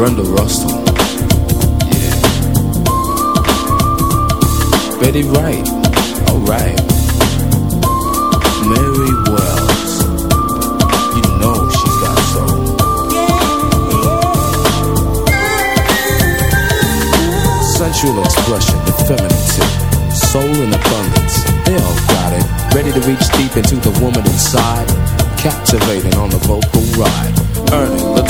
Brenda Russell. Yeah. Betty Wright. Alright. Mary Wells. You know she's got soul. Sensual expression, the feminine. Soul in abundance. They all got it. Ready to reach deep into the woman inside. Captivating on the vocal ride. Earning the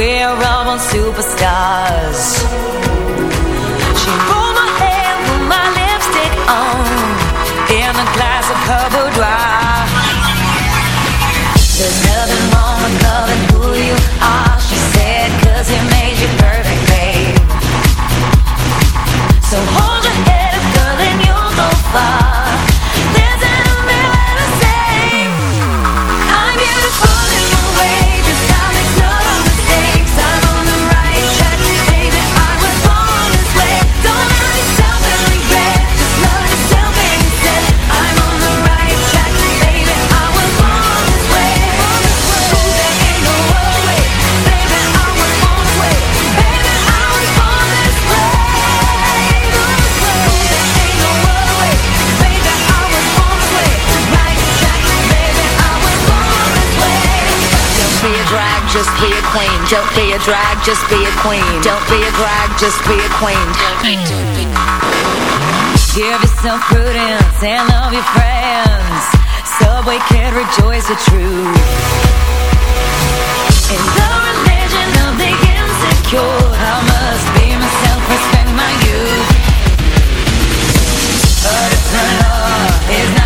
we're all on superstars. She pulled my hair put my lipstick on In a glass of her just be a queen. Don't be a drag, just be a queen. Don't be a drag, just be a queen. Give yourself prudence and love your friends, so we can rejoice the truth. In the religion of the insecure, I must be myself, respect my youth. But it's not love,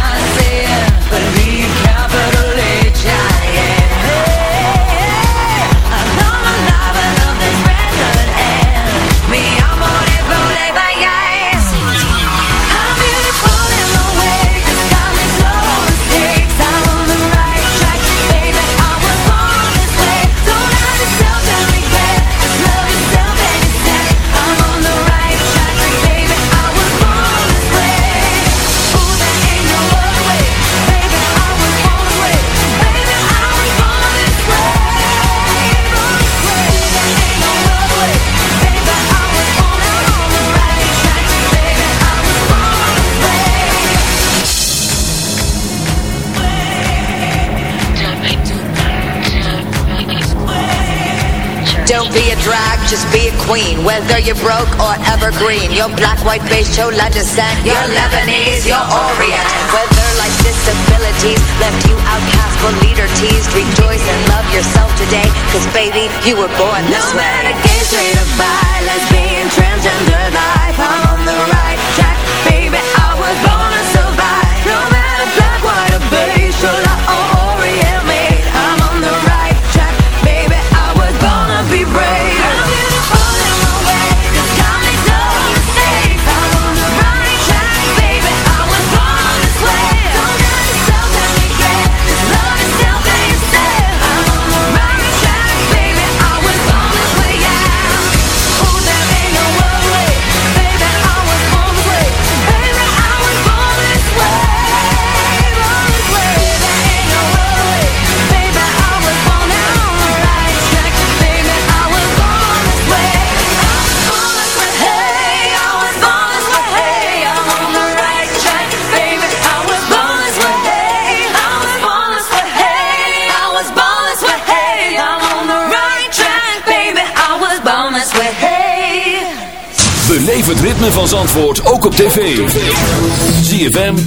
Be a drag, just be a queen. Whether you're broke or evergreen, you're black, white, beige, chola descent. You're Lebanese, you're Orient. Whether life's disabilities left you outcast or leader teased, rejoice and love yourself today. Cause baby, you were born this No way. matter gay, straight or bi, lesbian, transgender life, I'm on the right track, baby. I was born to survive. No matter black, white, or beige, chola or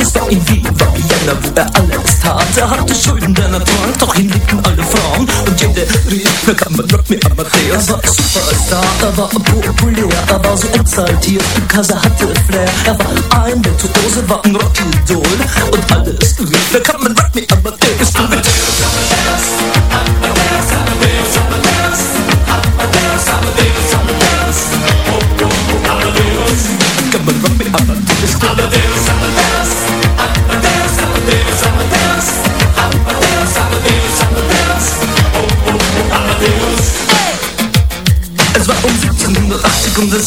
Es war ihm wie war Vienna, wo er alles tat. Er hatte Schulden, denn er doch alle Frauen. Und jede rief, na kann man Rock me Amadeus. Er war Superstar, er war populär, er war so exaltiert, because er hatte Flair. Er war ein Virtuose, war ein Rockidol. Und alles rief, na kann man Rock me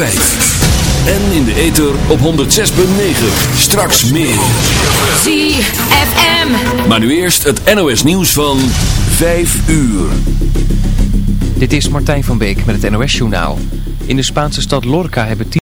En in de ether op 106.9. Straks meer. ZFM. Maar nu eerst het NOS nieuws van 5 uur. Dit is Martijn van Beek met het NOS journaal. In de Spaanse stad Lorca hebben